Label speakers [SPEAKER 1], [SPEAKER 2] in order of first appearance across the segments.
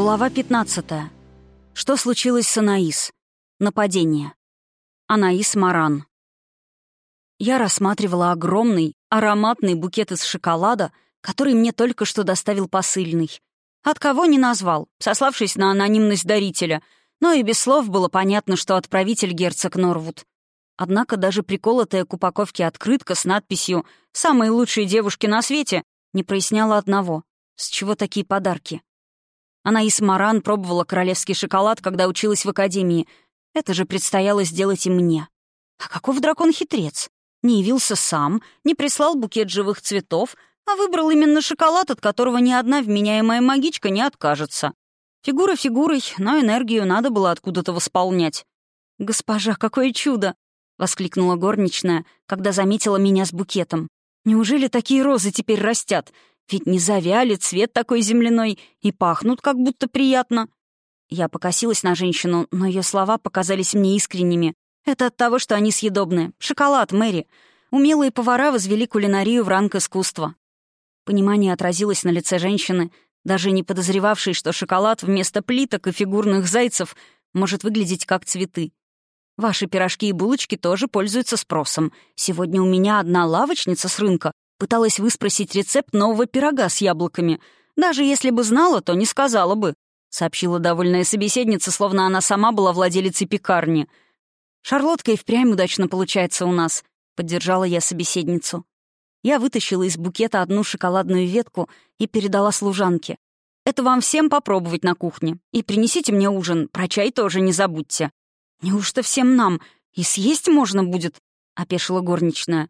[SPEAKER 1] Глава 15. Что случилось с Анаис? Нападение. Анаис Маран. Я рассматривала огромный, ароматный букет из шоколада, который мне только что доставил посыльный. От кого не назвал, сославшись на анонимность дарителя, но и без слов было понятно, что отправитель герцог Норвуд. Однако даже приколотая к упаковке открытка с надписью «Самые лучшие девушки на свете» не проясняла одного — с чего такие подарки. Анаис Маран пробовала королевский шоколад, когда училась в академии. Это же предстояло сделать и мне. А каков дракон-хитрец? Не явился сам, не прислал букет живых цветов, а выбрал именно шоколад, от которого ни одна вменяемая магичка не откажется. Фигура фигурой, но энергию надо было откуда-то восполнять. «Госпожа, какое чудо!» — воскликнула горничная, когда заметила меня с букетом. «Неужели такие розы теперь растят? Ведь не завяли, цвет такой земляной, и пахнут как будто приятно. Я покосилась на женщину, но ее слова показались мне искренними. Это от того, что они съедобны. Шоколад, Мэри. Умелые повара возвели кулинарию в ранг искусства. Понимание отразилось на лице женщины, даже не подозревавшей, что шоколад вместо плиток и фигурных зайцев может выглядеть как цветы. Ваши пирожки и булочки тоже пользуются спросом. Сегодня у меня одна лавочница с рынка Пыталась выспросить рецепт нового пирога с яблоками. Даже если бы знала, то не сказала бы», — сообщила довольная собеседница, словно она сама была владелицей пекарни. «Шарлотка и впрямь удачно получается у нас», — поддержала я собеседницу. Я вытащила из букета одну шоколадную ветку и передала служанке. «Это вам всем попробовать на кухне. И принесите мне ужин, про чай тоже не забудьте». «Неужто всем нам? И съесть можно будет?» — опешила горничная.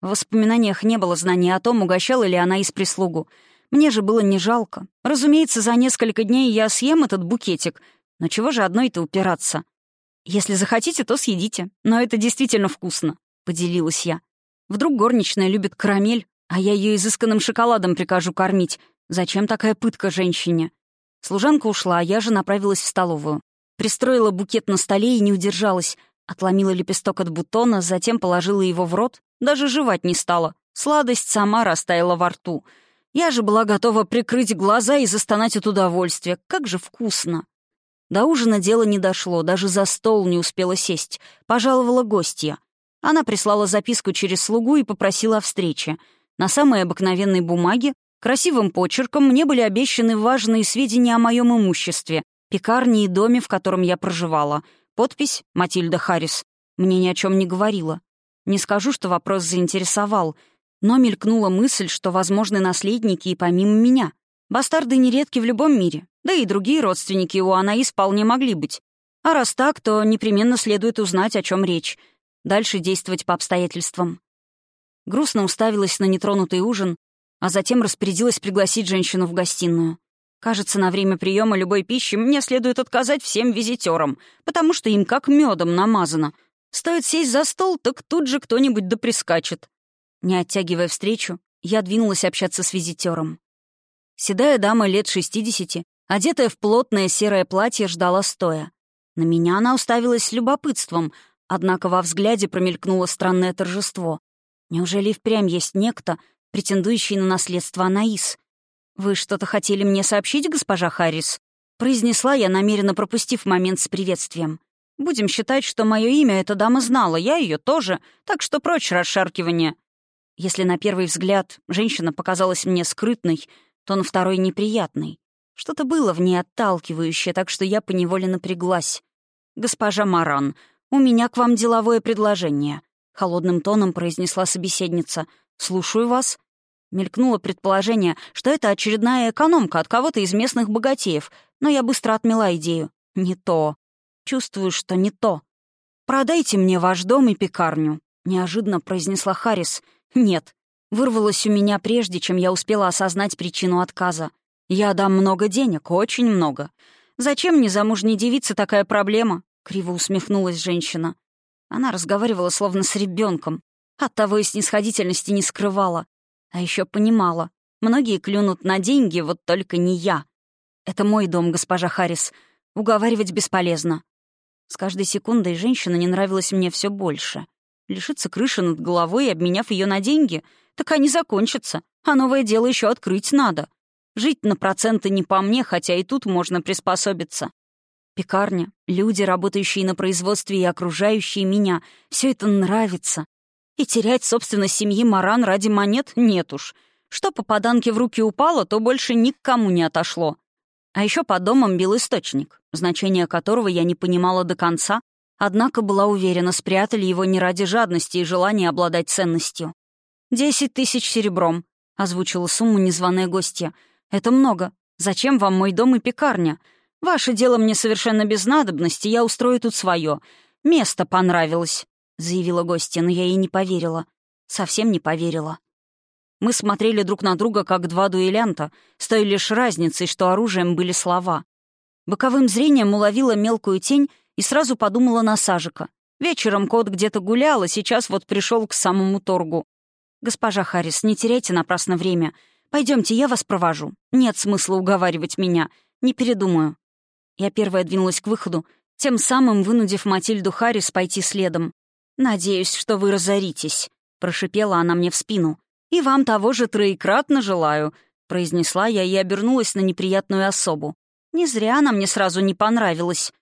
[SPEAKER 1] В воспоминаниях не было знания о том, угощала ли она из прислугу. Мне же было не жалко. Разумеется, за несколько дней я съем этот букетик. Но чего же одной-то упираться? Если захотите, то съедите. Но это действительно вкусно, — поделилась я. Вдруг горничная любит карамель, а я ее изысканным шоколадом прикажу кормить. Зачем такая пытка женщине? Служанка ушла, а я же направилась в столовую. Пристроила букет на столе и не удержалась. Отломила лепесток от бутона, затем положила его в рот, даже жевать не стала. Сладость сама растаяла во рту. Я же была готова прикрыть глаза и застонать от удовольствия. Как же вкусно! До ужина дело не дошло, даже за стол не успела сесть. Пожаловала гостья. Она прислала записку через слугу и попросила о встрече. На самой обыкновенной бумаге, красивым почерком, мне были обещаны важные сведения о моем имуществе, пекарне и доме, в котором я проживала — Подпись «Матильда Харрис» мне ни о чем не говорила. Не скажу, что вопрос заинтересовал, но мелькнула мысль, что возможны наследники и помимо меня. Бастарды нередки в любом мире, да и другие родственники у Анаис вполне могли быть. А раз так, то непременно следует узнать, о чем речь. Дальше действовать по обстоятельствам. Грустно уставилась на нетронутый ужин, а затем распорядилась пригласить женщину в гостиную. Кажется, на время приема любой пищи мне следует отказать всем визитерам, потому что им как медом намазано. Стоит сесть за стол, так тут же кто-нибудь да прискачет. Не оттягивая встречу, я двинулась общаться с визитером. Седая дама лет 60, одетая в плотное серое платье, ждала стоя. На меня она уставилась с любопытством, однако во взгляде промелькнуло странное торжество. Неужели впрямь есть некто, претендующий на наследство Анаис? «Вы что-то хотели мне сообщить, госпожа Харрис?» Произнесла я, намеренно пропустив момент с приветствием. «Будем считать, что мое имя эта дама знала, я ее тоже, так что прочь расшаркивание». Если на первый взгляд женщина показалась мне скрытной, то на второй — неприятной. Что-то было в ней отталкивающее, так что я поневоле напряглась. «Госпожа Маран, у меня к вам деловое предложение», — холодным тоном произнесла собеседница. «Слушаю вас». Мелькнуло предположение, что это очередная экономка от кого-то из местных богатеев, но я быстро отмела идею. Не то. Чувствую, что не то. «Продайте мне ваш дом и пекарню», — неожиданно произнесла Харрис. «Нет». Вырвалось у меня прежде, чем я успела осознать причину отказа. «Я дам много денег, очень много. Зачем незамужней девице такая проблема?» — криво усмехнулась женщина. Она разговаривала словно с ребенком. Оттого и снисходительности не скрывала. А еще понимала, многие клюнут на деньги, вот только не я. Это мой дом, госпожа Харрис. Уговаривать бесполезно. С каждой секундой женщина не нравилась мне все больше. Лишиться крыши над головой, обменяв ее на деньги, так они закончатся, а новое дело еще открыть надо. Жить на проценты не по мне, хотя и тут можно приспособиться. Пекарня, люди, работающие на производстве и окружающие меня — все это нравится. И терять, собственно, семьи Маран ради монет нет уж. Что попаданке в руки упало, то больше никому не отошло. А еще под домом бил источник, значение которого я не понимала до конца, однако была уверена, спрятали его не ради жадности и желания обладать ценностью. «Десять тысяч серебром», — озвучила сумму незваная гостья. «Это много. Зачем вам мой дом и пекарня? Ваше дело мне совершенно без надобности, я устрою тут свое. Место понравилось», — заявила гостья, но я ей не поверила. Совсем не поверила. Мы смотрели друг на друга, как два дуэлянта, с той лишь разницей, что оружием были слова. Боковым зрением уловила мелкую тень и сразу подумала на Сажика. Вечером кот где-то гулял, а сейчас вот пришел к самому торгу. «Госпожа Харрис, не теряйте напрасно время. Пойдемте, я вас провожу. Нет смысла уговаривать меня. Не передумаю». Я первая двинулась к выходу, тем самым вынудив Матильду Харрис пойти следом. «Надеюсь, что вы разоритесь», — прошипела она мне в спину. «И вам того же троекратно желаю», — произнесла я и обернулась на неприятную особу. Не зря она мне сразу не понравилась.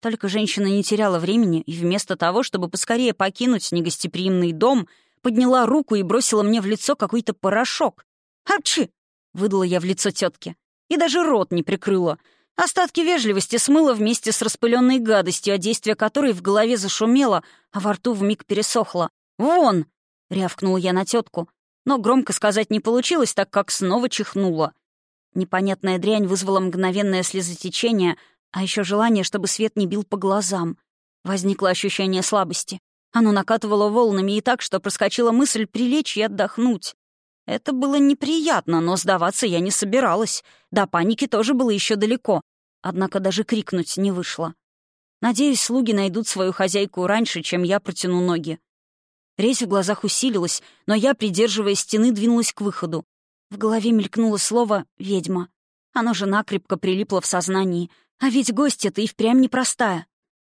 [SPEAKER 1] Только женщина не теряла времени и вместо того, чтобы поскорее покинуть негостеприимный дом, подняла руку и бросила мне в лицо какой-то порошок. «Апчи!» — выдала я в лицо тетке. И даже рот не прикрыла. Остатки вежливости смыла вместе с распыленной гадостью, о действия которой в голове зашумело, а во рту вмиг пересохло. «Вон!» — рявкнула я на тетку, но громко сказать не получилось, так как снова чихнула. Непонятная дрянь вызвала мгновенное слезотечение, а еще желание, чтобы свет не бил по глазам. Возникло ощущение слабости. Оно накатывало волнами и так, что проскочила мысль прилечь и отдохнуть. Это было неприятно, но сдаваться я не собиралась. До паники тоже было еще далеко. Однако даже крикнуть не вышло. Надеюсь, слуги найдут свою хозяйку раньше, чем я протяну ноги. Резь в глазах усилилась, но я, придерживая стены, двинулась к выходу. В голове мелькнуло слово «ведьма». Оно же накрепко прилипло в сознании. А ведь гостья-то и впрямь непростая.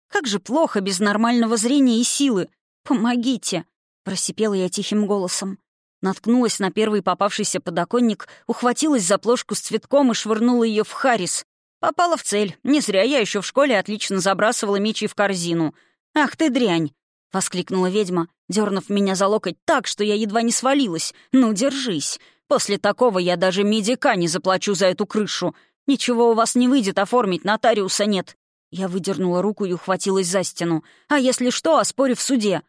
[SPEAKER 1] Как же плохо без нормального зрения и силы. Помогите!» — просипела я тихим голосом. Наткнулась на первый попавшийся подоконник, ухватилась за плошку с цветком и швырнула ее в Харрис. Попала в цель. Не зря я еще в школе отлично забрасывала мечи в корзину. «Ах ты дрянь!» — воскликнула ведьма, дернув меня за локоть так, что я едва не свалилась. «Ну, держись. После такого я даже медика не заплачу за эту крышу. Ничего у вас не выйдет оформить, нотариуса нет». Я выдернула руку и ухватилась за стену. «А если что, оспорю в суде».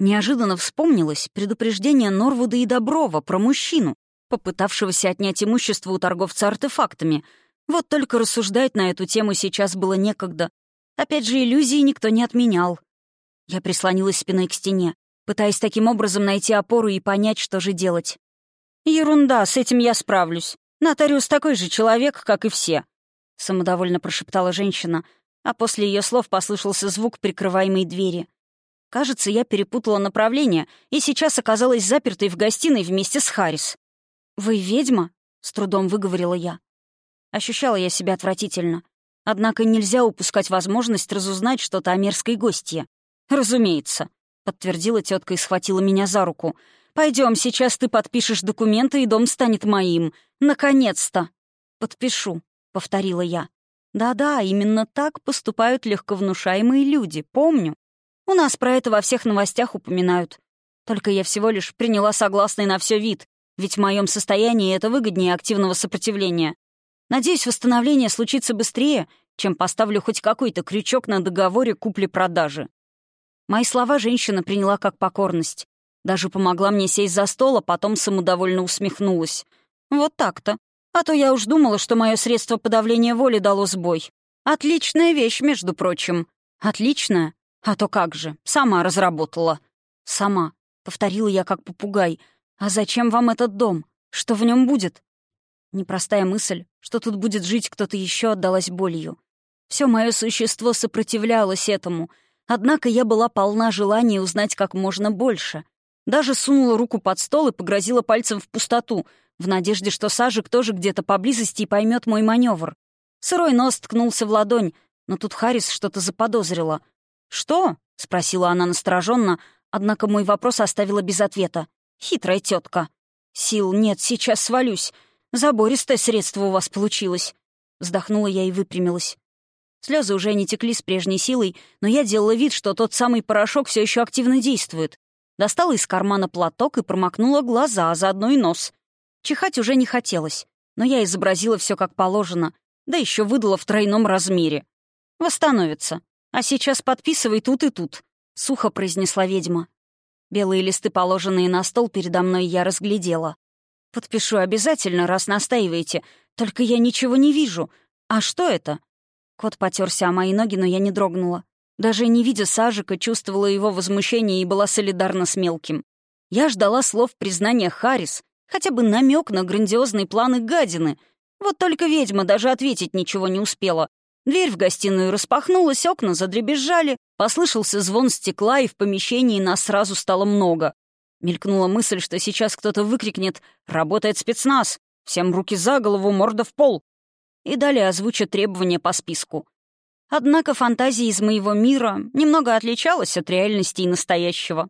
[SPEAKER 1] Неожиданно вспомнилось предупреждение Норвуда и Доброва про мужчину, попытавшегося отнять имущество у торговца артефактами. Вот только рассуждать на эту тему сейчас было некогда. Опять же, иллюзии никто не отменял. Я прислонилась спиной к стене, пытаясь таким образом найти опору и понять, что же делать. «Ерунда, с этим я справлюсь. Нотариус такой же человек, как и все», — самодовольно прошептала женщина, а после ее слов послышался звук прикрываемой двери. Кажется, я перепутала направление и сейчас оказалась запертой в гостиной вместе с Харрис. «Вы ведьма?» — с трудом выговорила я. Ощущала я себя отвратительно. Однако нельзя упускать возможность разузнать что-то о мерзкой гостье. «Разумеется», — подтвердила тетка и схватила меня за руку. Пойдем, сейчас ты подпишешь документы, и дом станет моим. Наконец-то!» «Подпишу», — повторила я. «Да-да, именно так поступают легковнушаемые люди, помню. У нас про это во всех новостях упоминают. Только я всего лишь приняла согласный на все вид, ведь в моем состоянии это выгоднее активного сопротивления. Надеюсь, восстановление случится быстрее, чем поставлю хоть какой-то крючок на договоре купли-продажи. Мои слова женщина приняла как покорность. Даже помогла мне сесть за стол, а потом самодовольно усмехнулась. Вот так-то. А то я уж думала, что мое средство подавления воли дало сбой. Отличная вещь, между прочим. Отличная? А то как же, сама разработала. Сама. Повторила я как попугай. А зачем вам этот дом? Что в нем будет? Непростая мысль, что тут будет жить кто-то еще, отдалась болью. Все мое существо сопротивлялось этому — Однако я была полна желания узнать как можно больше. Даже сунула руку под стол и погрозила пальцем в пустоту, в надежде, что Сажик тоже где-то поблизости и поймет мой маневр. Сырой нос ткнулся в ладонь, но тут Харрис что-то заподозрила. «Что?» — спросила она настороженно, однако мой вопрос оставила без ответа. «Хитрая тетка. Сил нет, сейчас свалюсь. Забористое средство у вас получилось. Вздохнула я и выпрямилась. Слезы уже не текли с прежней силой, но я делала вид, что тот самый порошок все еще активно действует. Достала из кармана платок и промокнула глаза, а заодно и нос. Чихать уже не хотелось, но я изобразила все как положено, да еще выдала в тройном размере. Восстановится. А сейчас подписывай тут и тут», — сухо произнесла ведьма. Белые листы, положенные на стол передо мной, я разглядела. «Подпишу обязательно, раз настаиваете. Только я ничего не вижу. А что это?» Кот потерся о мои ноги, но я не дрогнула. Даже не видя Сажика, чувствовала его возмущение и была солидарна с мелким. Я ждала слов признания Харрис, хотя бы намек на грандиозные планы гадины. Вот только ведьма даже ответить ничего не успела. Дверь в гостиную распахнулась, окна задребезжали, послышался звон стекла, и в помещении нас сразу стало много. Мелькнула мысль, что сейчас кто-то выкрикнет «Работает спецназ! Всем руки за голову, морда в пол!» И далее озвучат требования по списку. Однако фантазия из моего мира немного отличалась от реальности и настоящего.